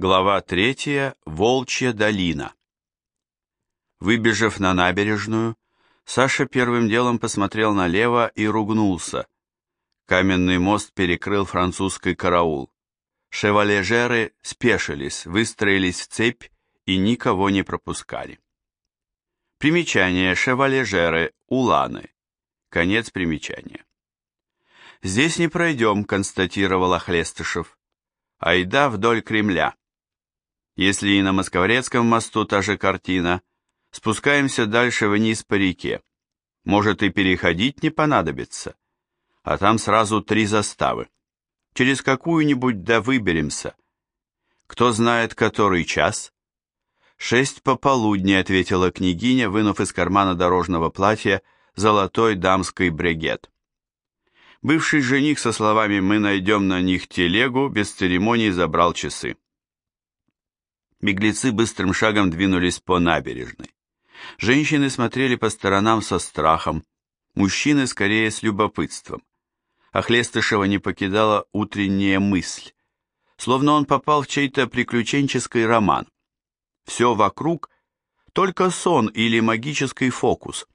Глава третья. Волчья долина. Выбежав на набережную, Саша первым делом посмотрел налево и ругнулся. Каменный мост перекрыл французский караул. Шевалежеры спешились, выстроились в цепь и никого не пропускали. Примечание шевалежеры, уланы. Конец примечания. «Здесь не пройдем», — констатировал Охлестышев. «Айда вдоль Кремля». Если и на Москворецком мосту та же картина, спускаемся дальше вниз по реке. Может и переходить не понадобится. А там сразу три заставы. Через какую-нибудь да выберемся. Кто знает, который час? Шесть пополудни, ответила княгиня, вынув из кармана дорожного платья золотой дамский брегет. Бывший жених со словами «мы найдем на них телегу» без церемоний забрал часы. Беглецы быстрым шагом двинулись по набережной. Женщины смотрели по сторонам со страхом, мужчины скорее с любопытством. А Хлестышева не покидала утренняя мысль, словно он попал в чей-то приключенческий роман. Все вокруг — только сон или магический фокус.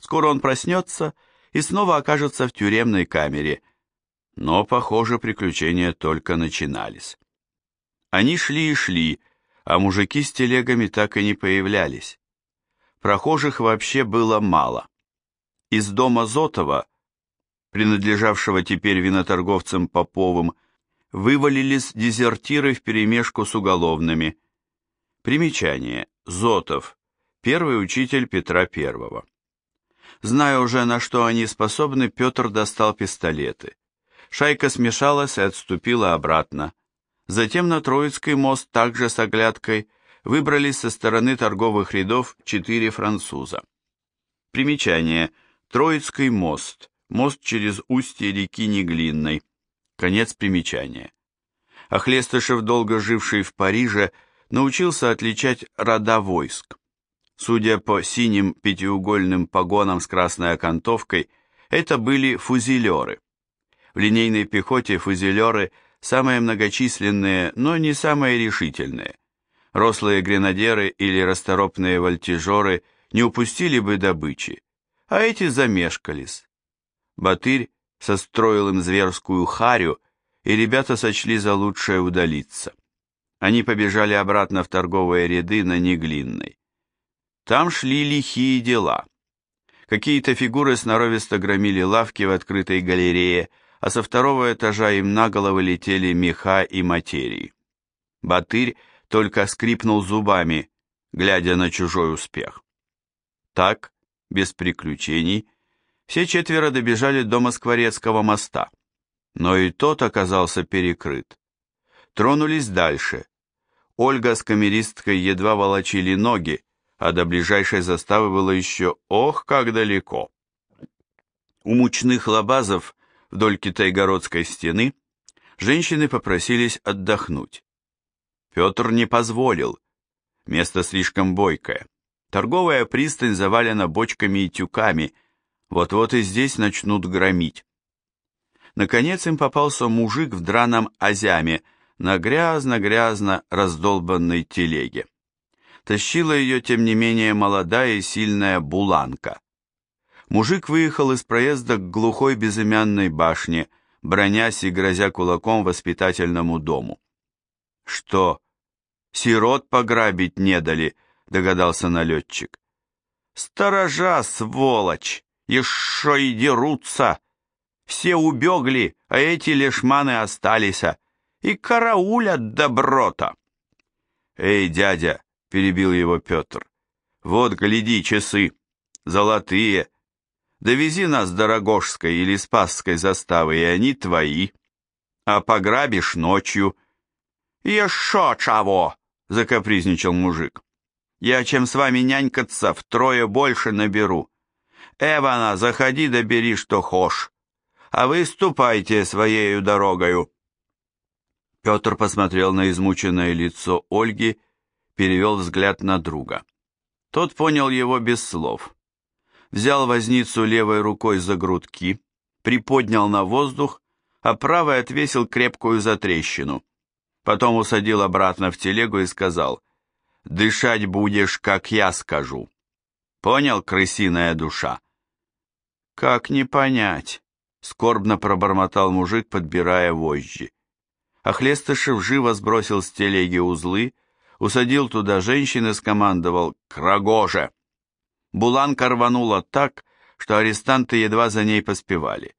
Скоро он проснется и снова окажется в тюремной камере. Но, похоже, приключения только начинались. Они шли и шли, а мужики с телегами так и не появлялись. Прохожих вообще было мало. Из дома Зотова, принадлежавшего теперь виноторговцам Поповым, вывалились дезертиры вперемешку с уголовными. Примечание. Зотов. Первый учитель Петра I. Зная уже, на что они способны, Петр достал пистолеты. Шайка смешалась и отступила обратно. Затем на Троицкий мост также с оглядкой выбрались со стороны торговых рядов четыре француза. Примечание. Троицкий мост. Мост через устье реки Неглинной. Конец примечания. Охлестышев, долго живший в Париже, научился отличать рода войск. Судя по синим пятиугольным погонам с красной окантовкой, это были фузелеры. В линейной пехоте фузелеры – самые многочисленные, но не самые решительные. Рослые гренадеры или расторопные вольтежеры не упустили бы добычи, а эти замешкались. Батырь состроил им зверскую харю, и ребята сочли за лучшее удалиться. Они побежали обратно в торговые ряды на Неглинной. Там шли лихие дела. Какие-то фигуры сноровисто громили лавки в открытой галерее, а со второго этажа им на головы летели меха и материи. Батырь только скрипнул зубами, глядя на чужой успех. Так, без приключений, все четверо добежали до Москворецкого моста, но и тот оказался перекрыт. Тронулись дальше. Ольга с камеристкой едва волочили ноги, а до ближайшей заставы было еще ох, как далеко. У мучных лабазов вдоль Китайгородской стены, женщины попросились отдохнуть. Петр не позволил. Место слишком бойкое. Торговая пристань завалена бочками и тюками, вот-вот и здесь начнут громить. Наконец им попался мужик в драном азяме на грязно-грязно раздолбанной телеге. Тащила ее, тем не менее, молодая и сильная буланка. Мужик выехал из проезда к глухой безымянной башне, бронясь и грозя кулаком воспитательному дому. «Что, сирот пограбить не дали?» — догадался налетчик. «Сторожа, сволочь! Еще и дерутся! Все убегли, а эти лешманы остались, и караулят доброта!» «Эй, дядя!» — перебил его Петр. «Вот, гляди, часы! Золотые, Довези нас до Рогожской или Спасской заставы, и они твои. А пограбишь ночью. Еще чего, закапризничал мужик. Я чем с вами нянькаться, втрое больше наберу. Эвана, заходи да что хошь. А вы ступайте своею дорогою. Петр посмотрел на измученное лицо Ольги, перевел взгляд на друга. Тот понял его без слов взял возницу левой рукой за грудки, приподнял на воздух, а правой отвесил крепкую затрещину. Потом усадил обратно в телегу и сказал, «Дышать будешь, как я скажу». Понял, крысиная душа? Как не понять? Скорбно пробормотал мужик, подбирая вожжи. Охлестышев живо сбросил с телеги узлы, усадил туда женщин и скомандовал «К рогоже!». Буланка рванула так, что арестанты едва за ней поспевали.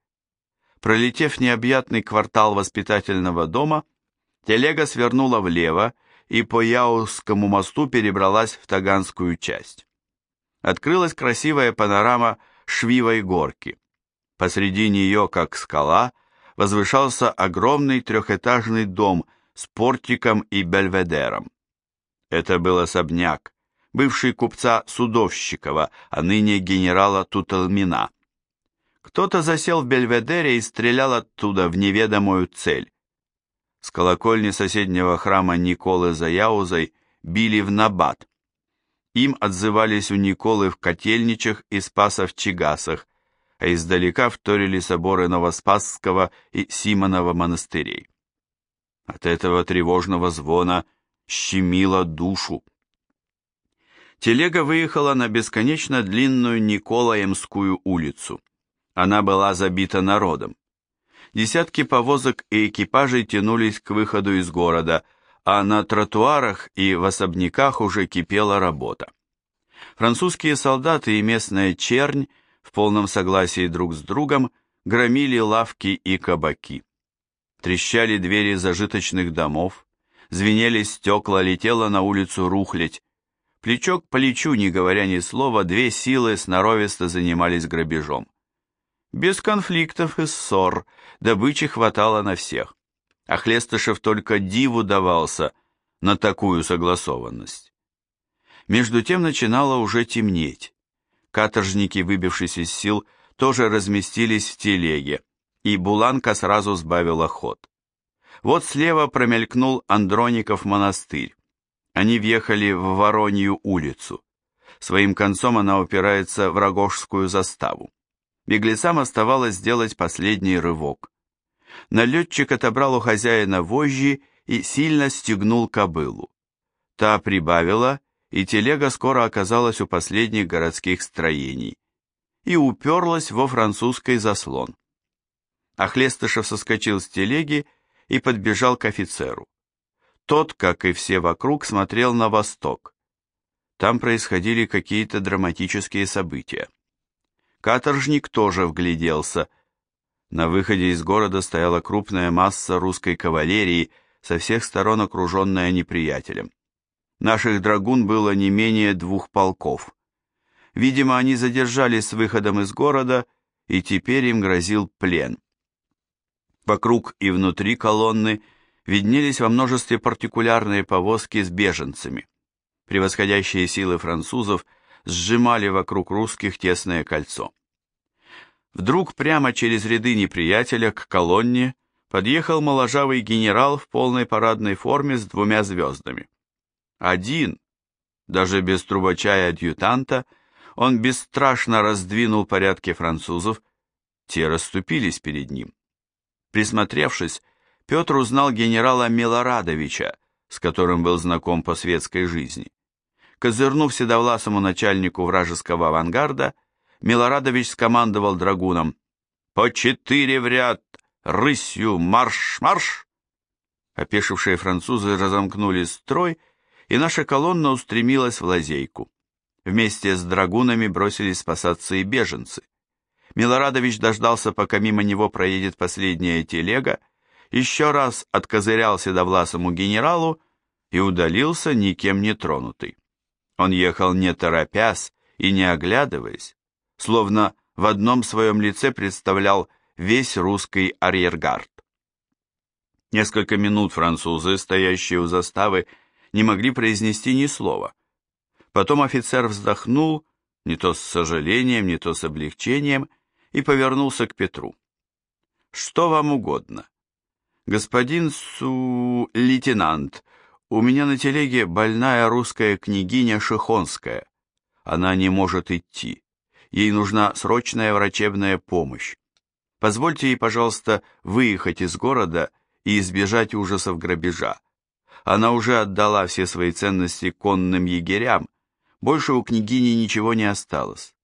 Пролетев необъятный квартал воспитательного дома, телега свернула влево и по Яузскому мосту перебралась в Таганскую часть. Открылась красивая панорама Швивой горки. Посреди нее, как скала, возвышался огромный трехэтажный дом с портиком и бельведером. Это был особняк, бывший купца Судовщикова, а ныне генерала Туталмина. Кто-то засел в Бельведере и стрелял оттуда в неведомую цель. С колокольни соседнего храма Николы за Яузой били в набат. Им отзывались у Николы в Котельничах и Спаса в Чигасах, а издалека вторили соборы Новоспасского и Симонова монастырей. От этого тревожного звона щемило душу. Телега выехала на бесконечно длинную Николаемскую улицу. Она была забита народом. Десятки повозок и экипажей тянулись к выходу из города, а на тротуарах и в особняках уже кипела работа. Французские солдаты и местная чернь в полном согласии друг с другом громили лавки и кабаки. Трещали двери зажиточных домов, звенели стекла, летела на улицу рухлядь. Плечо к плечу, не говоря ни слова, две силы сноровисто занимались грабежом. Без конфликтов и ссор, добычи хватало на всех. А Хлестышев только диву давался на такую согласованность. Между тем начинало уже темнеть. Каторжники, выбившись из сил, тоже разместились в телеге, и Буланка сразу сбавила ход. Вот слева промелькнул Андроников монастырь. Они въехали в Воронью улицу. Своим концом она упирается в Рогожскую заставу. Беглецам оставалось сделать последний рывок. Налетчик отобрал у хозяина вожжи и сильно стегнул кобылу. Та прибавила, и телега скоро оказалась у последних городских строений и уперлась во французский заслон. Ахлестышев соскочил с телеги и подбежал к офицеру. Тот, как и все вокруг, смотрел на восток. Там происходили какие-то драматические события. Каторжник тоже вгляделся. На выходе из города стояла крупная масса русской кавалерии, со всех сторон окруженная неприятелем. Наших драгун было не менее двух полков. Видимо, они задержались с выходом из города, и теперь им грозил плен. Вокруг и внутри колонны виднелись во множестве партикулярные повозки с беженцами. Превосходящие силы французов – сжимали вокруг русских тесное кольцо. Вдруг прямо через ряды неприятеля к колонне подъехал моложавый генерал в полной парадной форме с двумя звездами. Один, даже без трубача и адъютанта, он бесстрашно раздвинул порядки французов, те расступились перед ним. Присмотревшись, Петр узнал генерала Милорадовича, с которым был знаком по светской жизни. Козырнув седовласому начальнику вражеского авангарда, Милорадович скомандовал драгунам «По четыре в ряд! Рысью! Марш-марш!» Опешившие французы разомкнули строй, и наша колонна устремилась в лазейку. Вместе с драгунами бросились спасаться и беженцы. Милорадович дождался, пока мимо него проедет последняя телега, еще раз откозырял седовласому генералу и удалился, никем не тронутый. Он ехал не торопясь и не оглядываясь, словно в одном своем лице представлял весь русский арьергард. Несколько минут французы, стоящие у заставы, не могли произнести ни слова. Потом офицер вздохнул, не то с сожалением, не то с облегчением, и повернулся к Петру. «Что вам угодно?» «Господин Су... лейтенант, у меня на телеге больная русская княгиня Шихонская. Она не может идти. Ей нужна срочная врачебная помощь. Позвольте ей, пожалуйста, выехать из города и избежать ужасов грабежа. Она уже отдала все свои ценности конным егерям, больше у княгини ничего не осталось.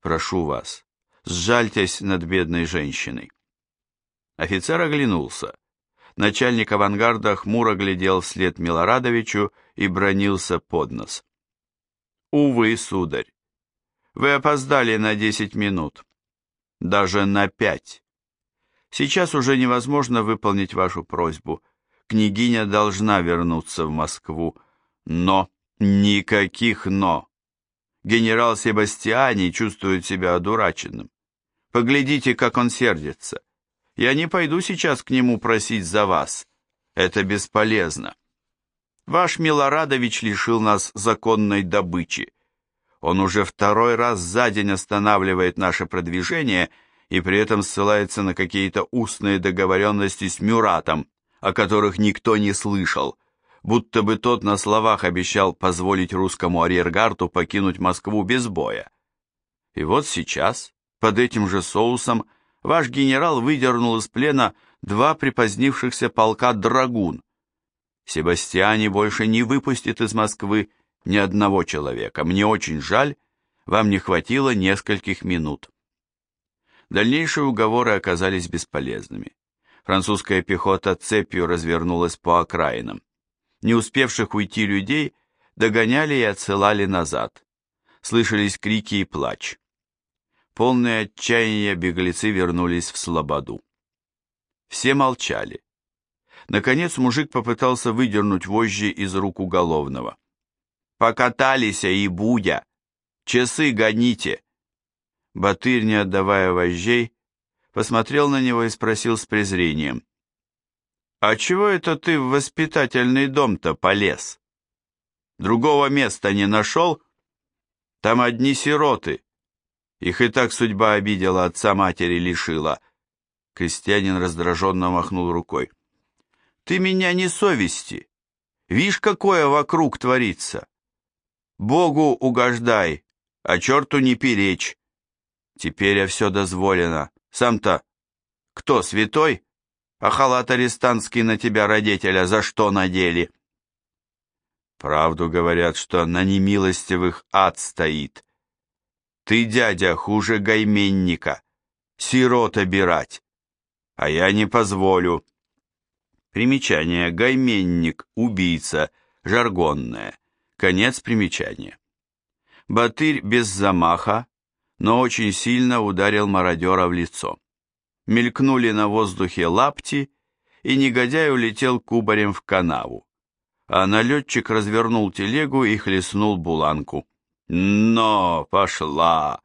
Прошу вас, сжальтесь над бедной женщиной. Офицер оглянулся. Начальник авангарда хмуро глядел вслед Милорадовичу и бронился под нос. «Увы, сударь, вы опоздали на десять минут, даже на пять. Сейчас уже невозможно выполнить вашу просьбу. Княгиня должна вернуться в Москву, но никаких «но». Генерал Себастьяни чувствует себя одураченным. Поглядите, как он сердится. Я не пойду сейчас к нему просить за вас. Это бесполезно. Ваш Милорадович лишил нас законной добычи. Он уже второй раз за день останавливает наше продвижение и при этом ссылается на какие-то устные договоренности с Мюратом, о которых никто не слышал, будто бы тот на словах обещал позволить русскому арьергарту покинуть Москву без боя. И вот сейчас, под этим же соусом, ваш генерал выдернул из плена два припозднившихся полка «Драгун». Себастьяне больше не выпустит из Москвы ни одного человека. Мне очень жаль, вам не хватило нескольких минут. Дальнейшие уговоры оказались бесполезными. Французская пехота цепью развернулась по окраинам. Не успевших уйти людей догоняли и отсылали назад. Слышались крики и плач. Полные отчаяния беглецы вернулись в Слободу. Все молчали. Наконец мужик попытался выдернуть вожжи из рук уголовного. «Покатались и будя! Часы гоните!» Батырь, не отдавая вожжей, посмотрел на него и спросил с презрением. «А чего это ты в воспитательный дом-то полез? Другого места не нашел? Там одни сироты. Их и так судьба обидела, отца матери лишила. Крестьянин раздраженно махнул рукой. Ты меня не совести. Вишь, какое вокруг творится. Богу угождай, а черту не перечь. Теперь я все дозволено. Сам-то кто, святой? А халат арестантский на тебя, родителя, за что надели? Правду говорят, что на немилостивых ад стоит. Ты, дядя, хуже гайменника, сирот обирать. А я не позволю. Примечание. Гайменник, убийца, жаргонное. Конец примечания. Батырь без замаха, но очень сильно ударил мародера в лицо. Мелькнули на воздухе лапти, и негодяй улетел кубарем в канаву. А налетчик развернул телегу и хлестнул буланку. «Но, пошла!»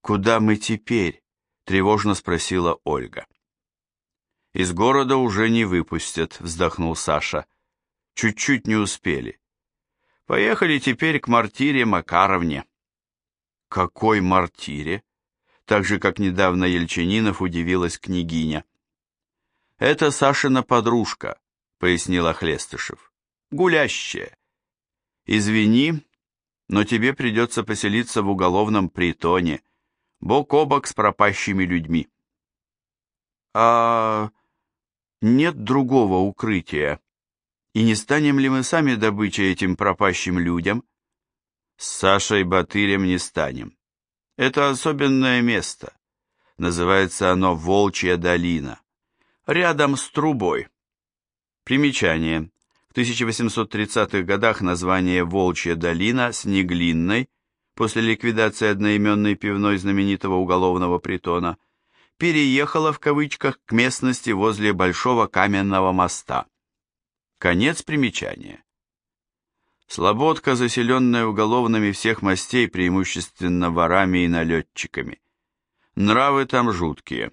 «Куда мы теперь?» — тревожно спросила Ольга. «Из города уже не выпустят», — вздохнул Саша. «Чуть-чуть не успели. Поехали теперь к мартире Макаровне». «Какой мартире?» Так же, как недавно Ельчининов удивилась княгиня. «Это Сашина подружка», — пояснила Хлестышев. «Гулящая. Извини, но тебе придется поселиться в уголовном притоне, бок о бок с пропащими людьми. А нет другого укрытия. И не станем ли мы сами добычей этим пропащим людям? С Сашей Батырем не станем. Это особенное место. Называется оно Волчья долина. Рядом с трубой. Примечание. В 1830-х годах название Волчья долина с Неглинной, после ликвидации одноименной пивной знаменитого уголовного притона, переехала в кавычках к местности возле Большого каменного моста. Конец примечания. Слободка, заселенная уголовными всех мастей, преимущественно ворами и налетчиками. Нравы там жуткие,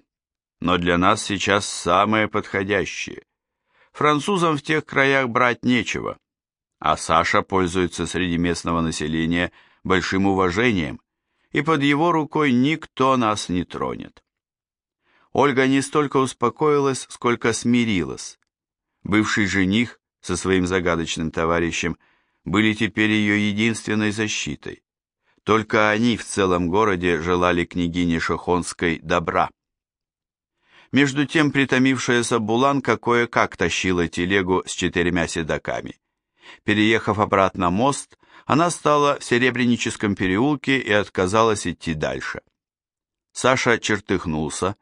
но для нас сейчас самые подходящие – Французам в тех краях брать нечего, а Саша пользуется среди местного населения большим уважением, и под его рукой никто нас не тронет. Ольга не столько успокоилась, сколько смирилась. Бывший жених со своим загадочным товарищем были теперь ее единственной защитой. Только они в целом городе желали княгине Шохонской добра. Между тем притомившаяся Буланка кое-как тащила телегу с четырьмя седаками. Переехав обратно мост, она стала в Серебряническом переулке и отказалась идти дальше. Саша чертыхнулся,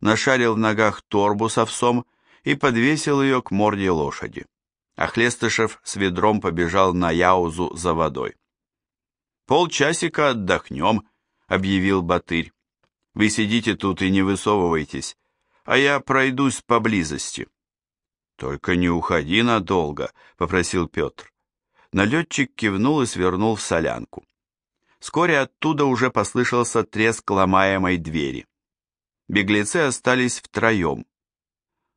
нашарил в ногах торбу с овсом и подвесил ее к морде лошади. А Хлестышев с ведром побежал на Яузу за водой. «Полчасика отдохнем», — объявил Батырь. «Вы сидите тут и не высовывайтесь, а я пройдусь поблизости». «Только не уходи надолго», — попросил Петр. Налетчик кивнул и свернул в солянку. Вскоре оттуда уже послышался треск ломаемой двери. Беглецы остались втроем.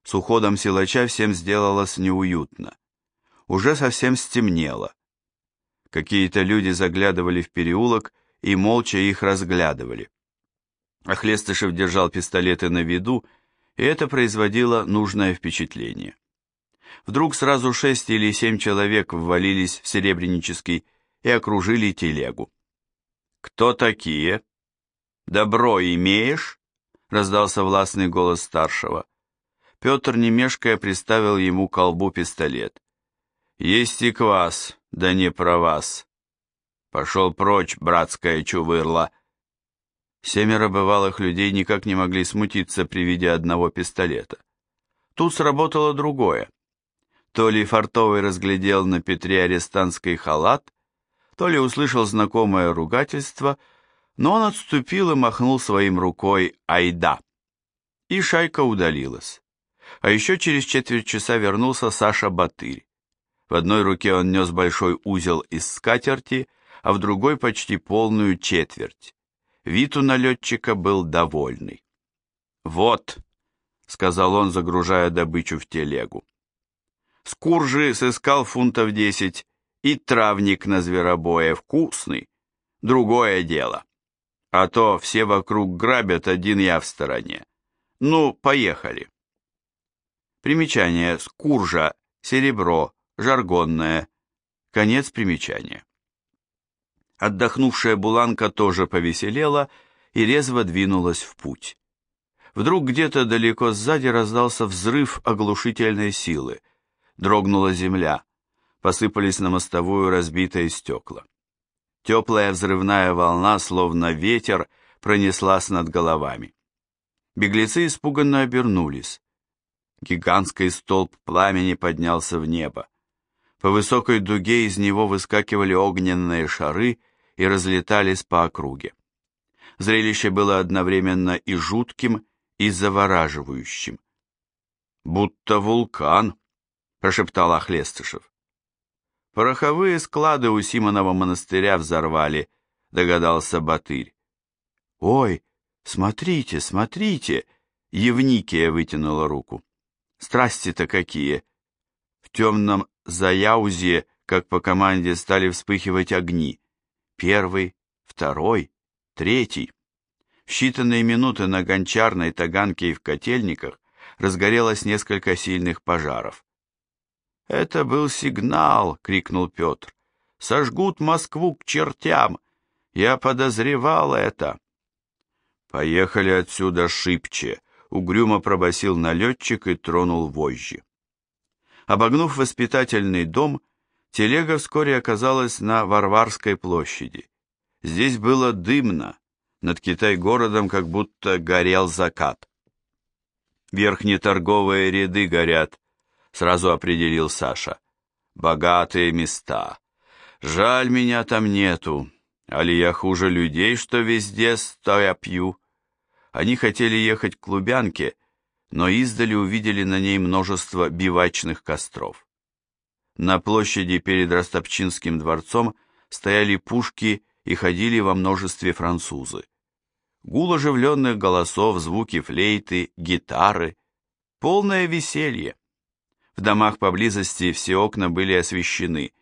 С уходом силача всем сделалось неуютно. Уже совсем стемнело. Какие-то люди заглядывали в переулок и молча их разглядывали. Охлестышев держал пистолеты на виду, и это производило нужное впечатление. Вдруг сразу шесть или семь человек ввалились в Серебрянический и окружили телегу. «Кто такие?» «Добро имеешь?» — раздался властный голос старшего. Петр, не мешкая, приставил ему колбу пистолет. «Есть и квас, да не про вас. Пошел прочь, братская чувырла!» Семеро бывалых людей никак не могли смутиться при виде одного пистолета. Тут сработало другое. То ли Фартовый разглядел на Петре арестантский халат, то ли услышал знакомое ругательство, но он отступил и махнул своим рукой «Айда!» И шайка удалилась. А еще через четверть часа вернулся Саша Батырь. В одной руке он нес большой узел из скатерти, а в другой почти полную четверть. Вид у налетчика был довольный. «Вот», — сказал он, загружая добычу в телегу, Скуржи сыскал фунтов десять, и травник на зверобое вкусный. Другое дело. А то все вокруг грабят, один я в стороне. Ну, поехали. Примечание. Скуржа, серебро, жаргонное. Конец примечания. Отдохнувшая Буланка тоже повеселела и резво двинулась в путь. Вдруг где-то далеко сзади раздался взрыв оглушительной силы – дрогнула земля, посыпались на мостовую разбитые стекла. Теплая взрывная волна, словно ветер, пронеслась над головами. Беглецы испуганно обернулись. Гигантский столб пламени поднялся в небо. По высокой дуге из него выскакивали огненные шары и разлетались по округе. Зрелище было одновременно и жутким, и завораживающим. «Будто вулкан», прошептал Охлестышев. Пороховые склады у Симонова монастыря взорвали, догадался Батырь. Ой, смотрите, смотрите, Евникия вытянула руку. Страсти-то какие! В темном заяузе, как по команде, стали вспыхивать огни. Первый, второй, третий. В считанные минуты на гончарной таганке и в котельниках разгорелось несколько сильных пожаров. «Это был сигнал!» — крикнул Петр. «Сожгут Москву к чертям! Я подозревал это!» «Поехали отсюда шибче!» — угрюмо пробасил налетчик и тронул вожжи. Обогнув воспитательный дом, телега вскоре оказалась на Варварской площади. Здесь было дымно, над Китай-городом как будто горел закат. Верхние торговые ряды горят, сразу определил Саша. Богатые места. Жаль, меня там нету. Али я хуже людей, что везде стоя пью. Они хотели ехать к Лубянке, но издали увидели на ней множество бивачных костров. На площади перед Ростопчинским дворцом стояли пушки и ходили во множестве французы. Гул оживленных голосов, звуки флейты, гитары. Полное веселье. В домах поблизости все окна были освещены.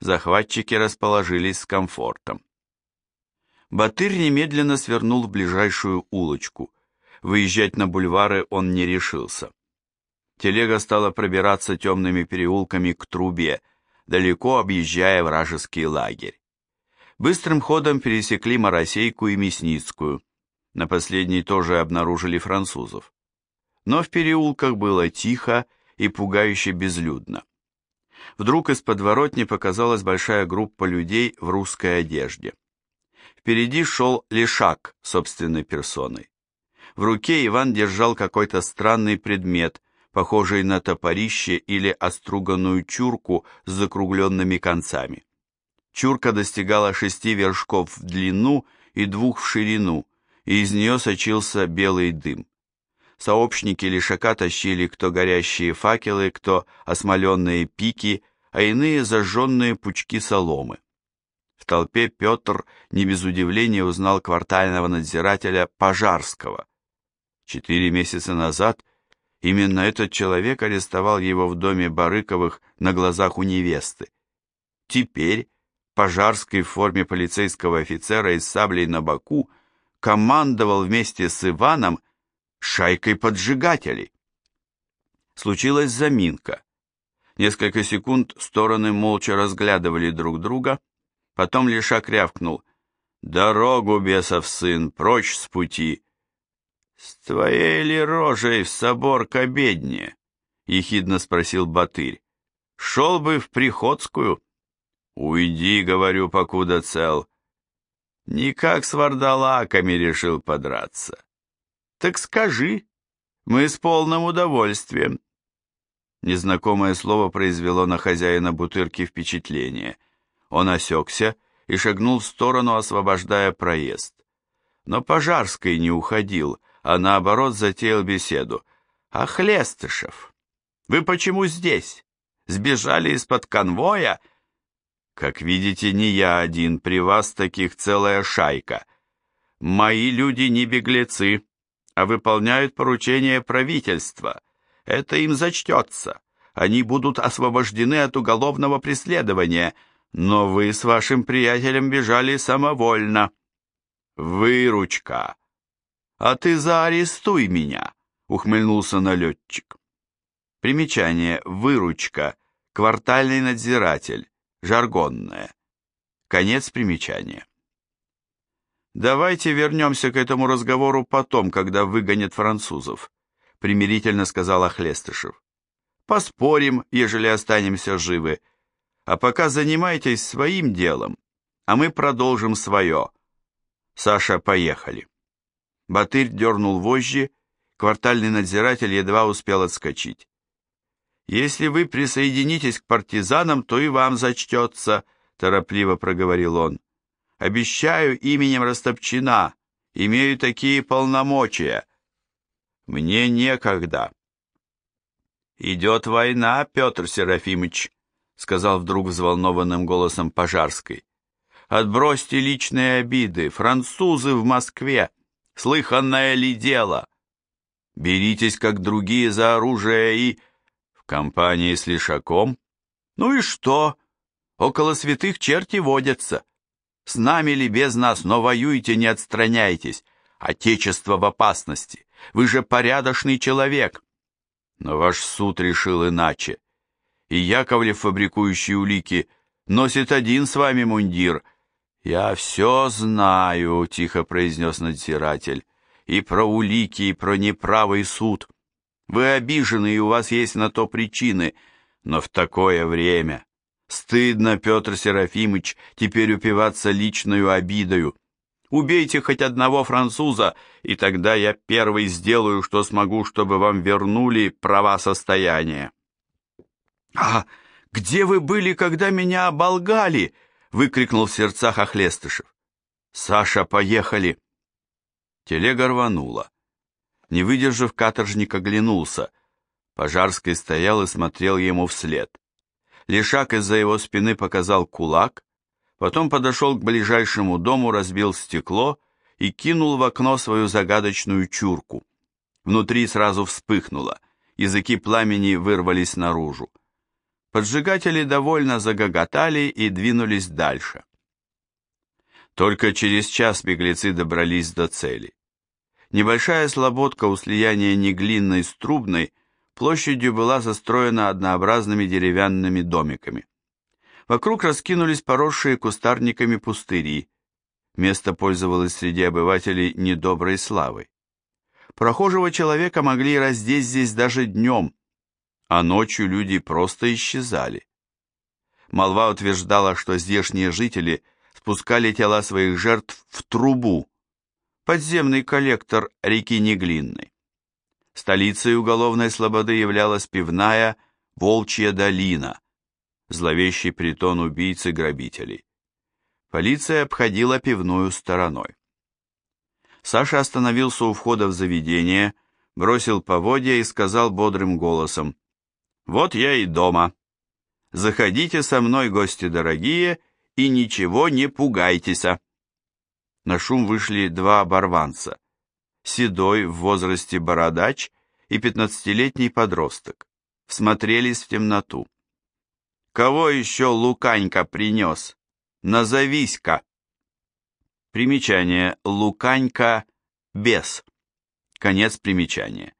Захватчики расположились с комфортом. Батырь немедленно свернул в ближайшую улочку. Выезжать на бульвары он не решился. Телега стала пробираться темными переулками к трубе, далеко объезжая вражеский лагерь. Быстрым ходом пересекли Моросейку и Мясницкую. На последней тоже обнаружили французов. но в переулках было тихо и пугающе безлюдно. Вдруг из подворотни показалась большая группа людей в русской одежде. Впереди шел Лешак собственной персоной. В руке Иван держал какой-то странный предмет, похожий на топорище или оструганную чурку с закругленными концами. Чурка достигала шести вершков в длину и двух в ширину, и из нее сочился белый дым. Сообщники лишака тащили кто горящие факелы, кто осмоленные пики, а иные зажженные пучки соломы. В толпе Петр не без удивления узнал квартального надзирателя Пожарского. Четыре месяца назад именно этот человек арестовал его в доме Барыковых на глазах у невесты. Теперь Пожарский в форме полицейского офицера и с саблей на боку командовал вместе с Иваном шайкой поджигателей. Случилась заминка. Несколько секунд стороны молча разглядывали друг друга, потом Лешак рявкнул. «Дорогу, бесов сын, прочь с пути!» «С твоей ли рожей в собор к обедне?» — ехидно спросил Батырь. «Шел бы в Приходскую». «Уйди, — говорю, — покуда цел». «Никак с вардалаками решил подраться». «Так скажи, мы с полным удовольствием». Незнакомое слово произвело на хозяина бутырки впечатление. Он осекся и шагнул в сторону, освобождая проезд. Но Пожарский не уходил, а наоборот затеял беседу. «Ах, Лестышев, вы почему здесь? Сбежали из-под конвоя?» «Как видите, не я один, при вас таких целая шайка. Мои люди не беглецы, а выполняют поручения правительства. Это им зачтется. Они будут освобождены от уголовного преследования, но вы с вашим приятелем бежали самовольно. Выручка. А ты заарестуй меня, ухмыльнулся налетчик. Примечание. Выручка. Квартальный надзиратель. Жаргонное. Конец примечания. «Давайте вернемся к этому разговору потом, когда выгонят французов», примирительно сказал Охлестышев. «Поспорим, ежели останемся живы. А пока занимайтесь своим делом, а мы продолжим свое. Саша, поехали». Батырь дернул вожжи, квартальный надзиратель едва успел отскочить. «Если вы присоединитесь к партизанам, то и вам зачтется», торопливо проговорил он. Обещаю именем Растопчина, имею такие полномочия. Мне некогда. Идет война, Петр Серафимович, сказал вдруг взволнованным голосом Пожарской. Отбросьте личные обиды, французы в Москве, слыханное ли дело? Беритесь, как другие, за оружие и... В компании с Лишаком? Ну и что? Около святых черти водятся. С нами ли без нас, но воюйте, не отстраняйтесь. Отечество в опасности. Вы же порядочный человек. Но ваш суд решил иначе. И Яковлев, фабрикующий улики, носит один с вами мундир. Я все знаю, тихо произнес надзиратель. И про улики, и про неправый суд. Вы обижены, и у вас есть на то причины, но в такое время Стыдно, Петр Серафимыч, теперь упиваться личную обидою. Убейте хоть одного француза, и тогда я первый сделаю, что смогу, чтобы вам вернули права состояния. А где вы были, когда меня оболгали? Выкрикнул в сердцах Охлестышев. Саша, поехали. Телега рванула. Не выдержав, каторжник оглянулся. Пожарский стоял и смотрел ему вслед. Лешак из-за его спины показал кулак, потом подошел к ближайшему дому, разбил стекло и кинул в окно свою загадочную чурку. Внутри сразу вспыхнуло, языки пламени вырвались наружу. Поджигатели довольно загоготали и двинулись дальше. Только через час беглецы добрались до цели. Небольшая слободка у слияния Неглинной с Трубной площадью была застроена однообразными деревянными домиками. Вокруг раскинулись поросшие кустарниками пустыри. Место пользовалось среди обывателей недоброй славой. Прохожего человека могли раздеть здесь даже днем, а ночью люди просто исчезали. Молва утверждала, что здешние жители спускали тела своих жертв в трубу, подземный коллектор реки Неглинной. Столицей уголовной слободы являлась пивная Волчья долина, зловещий притон убийц и грабителей. Полиция обходила пивную стороной. Саша остановился у входа в заведение, бросил поводья и сказал бодрым голосом, «Вот я и дома. Заходите со мной, гости дорогие, и ничего не пугайтесь». На шум вышли два оборванца, седой в возрасте бородач и пятнадцатилетний подросток, всмотрелись в темноту. «Кого еще Луканька принес? Назовись-ка!» Примечание. Луканька без. Конец примечания.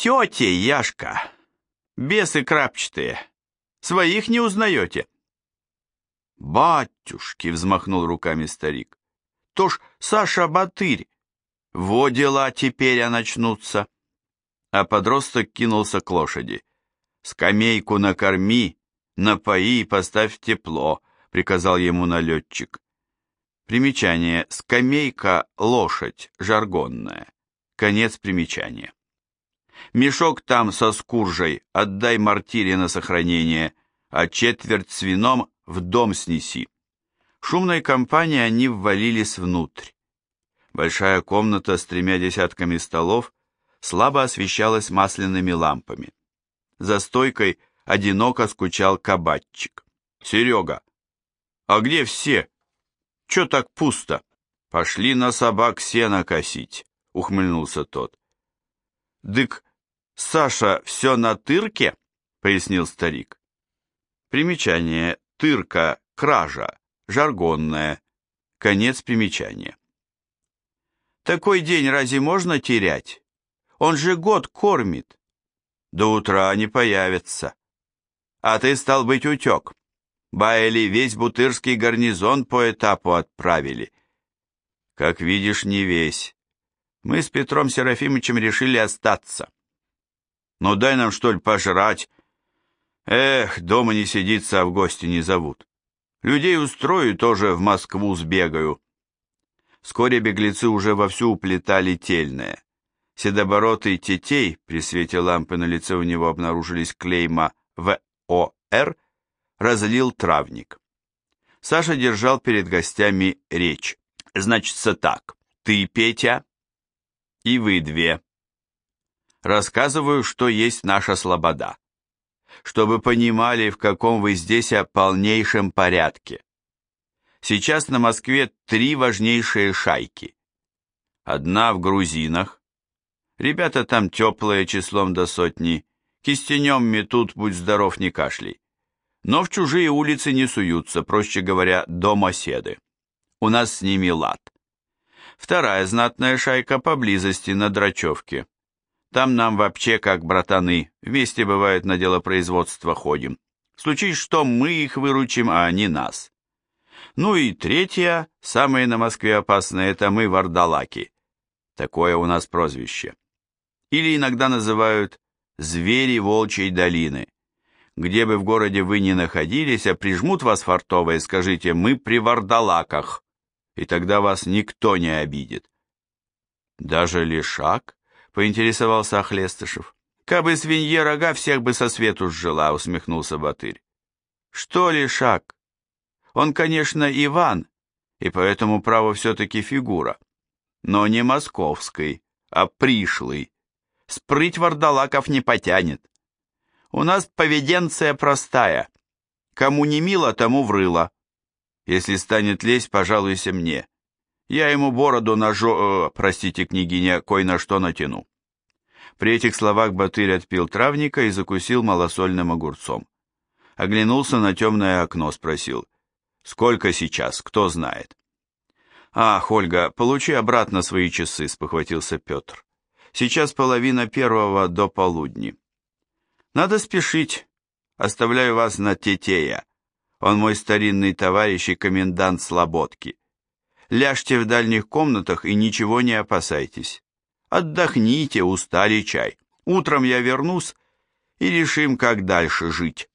Тетя Яшка, бесы крапчатые, своих не узнаете? Батюшки, взмахнул руками старик, то ж Саша Батырь, во дела теперь а начнутся. А подросток кинулся к лошади. Скамейку накорми, напои и поставь тепло, — приказал ему налетчик. Примечание. Скамейка, лошадь, жаргонная. Конец примечания. Мешок там со скуржей отдай мартире на сохранение, а четверть с вином в дом снеси. Шумной компанией они ввалились внутрь. Большая комната с тремя десятками столов слабо освещалась масляными лампами. За стойкой одиноко скучал кабачик. «Серега, а где все? Че так пусто? Пошли на собак сено косить, ухмыльнулся тот. Дык, Саша все на тырке? Пояснил старик. Примечание. Тырка, кража, жаргонная. Конец примечания. Такой день разве можно терять? Он же год кормит. До утра не появится. А ты, стал быть, утек. Байли весь бутырский гарнизон по этапу отправили. Как видишь, не весь. Мы с Петром Серафимовичем решили остаться. Ну дай нам, что ли, пожрать. Эх, дома не сидится, а в гости не зовут. Людей устрою, тоже в Москву сбегаю. Вскоре беглецы уже вовсю уплетали тельное. Седоборотый тетей, при свете лампы на лице у него обнаружились клейма ВОР, разлил травник. Саша держал перед гостями речь. Значится так, ты, Петя, и вы две. Рассказываю, что есть наша слобода. Чтобы понимали, в каком вы здесь о полнейшем порядке. Сейчас на Москве три важнейшие шайки. Одна в грузинах. Ребята там теплые, числом до сотни. Кистенем метут, будь здоров, не кашляй но в чужие улицы не суются, проще говоря, домоседы. У нас с ними лад. Вторая знатная шайка поблизости, на Драчевке. Там нам вообще как братаны, вместе бывает на дело производства ходим. Случись что, мы их выручим, а они нас. Ну и третья, самые на Москве опасные, это мы вардалаки. Такое у нас прозвище. Или иногда называют «звери волчьей долины». Где бы в городе вы ни находились, а прижмут вас фартовые, скажите «мы при вардалаках», и тогда вас никто не обидит. «Даже лишак?» — поинтересовался Охлестышев. «Кабы свинье рога, всех бы со свету сжила», — усмехнулся Батырь. «Что лишак? Он, конечно, Иван, и поэтому право все-таки фигура, но не московский, а пришлый. Спрыть вардалаков не потянет. У нас поведенция простая. Кому не мило, тому врыло. Если станет лезть, пожалуйся мне. Я ему бороду на жо... Э, простите, княгиня, кой на что натяну. При этих словах Батырь отпил травника и закусил малосольным огурцом. Оглянулся на темное окно, спросил. «Сколько сейчас? Кто знает?» «Ах, Ольга, получи обратно свои часы», — спохватился Петр. «Сейчас половина первого до полудня. Надо спешить. Оставляю вас на Тетея. Он мой старинный товарищ и комендант Слободки. Ляжьте в дальних комнатах и ничего не опасайтесь. Отдохните, устали чай. Утром я вернусь и решим, как дальше жить.